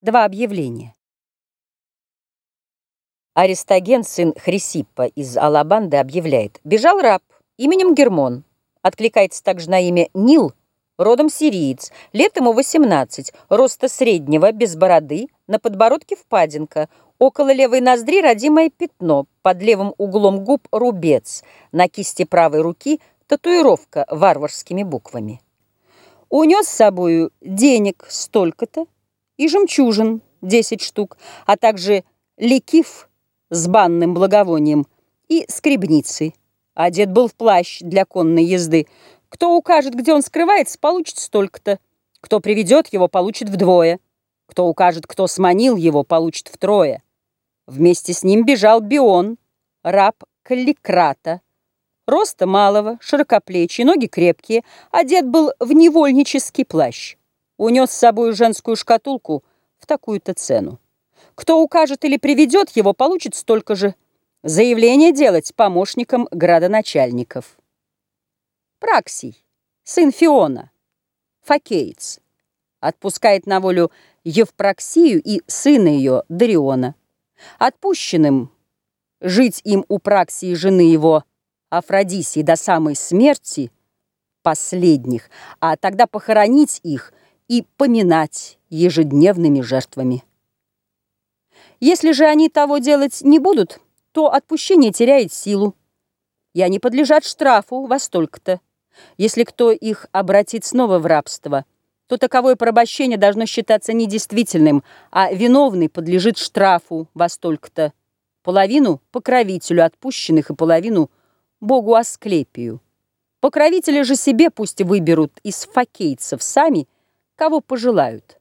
Два объявления. Аристоген, сын Хрисиппа из Алабанды, объявляет. Бежал раб именем Гермон. Откликается также на имя Нил, родом сириец. Лет ему 18, роста среднего, без бороды, на подбородке впадинка. Около левой ноздри родимое пятно, под левым углом губ рубец, на кисти правой руки татуировка варварскими буквами. Унес с собою денег столько-то, и жемчужин 10 штук, а также лекив с банным благовонием и скребницы. Одет был в плащ для конной езды. Кто укажет, где он скрывается, получит столько-то. Кто приведет его, получит вдвое. Кто укажет, кто сманил его, получит втрое. Вместе с ним бежал Бион, раб Калликрата. Роста малого, широкоплечий, ноги крепкие, одет был в невольнический плащ унес с собой женскую шкатулку в такую-то цену. Кто укажет или приведет его, получит столько же. Заявление делать помощникам градоначальников. Праксий, сын Фиона, факеец, отпускает на волю Евпроксию и сына ее Дариона. Отпущенным жить им у Праксии жены его Афродисии до самой смерти последних, а тогда похоронить их и поминать ежедневными жертвами. Если же они того делать не будут, то отпущение теряет силу, и они подлежат штрафу во столько-то. Если кто их обратит снова в рабство, то таковое порабощение должно считаться недействительным, а виновный подлежит штрафу во столько-то. Половину – покровителю отпущенных и половину – богу Асклепию. Покровители же себе пусть выберут из факейцев сами – кого пожелают.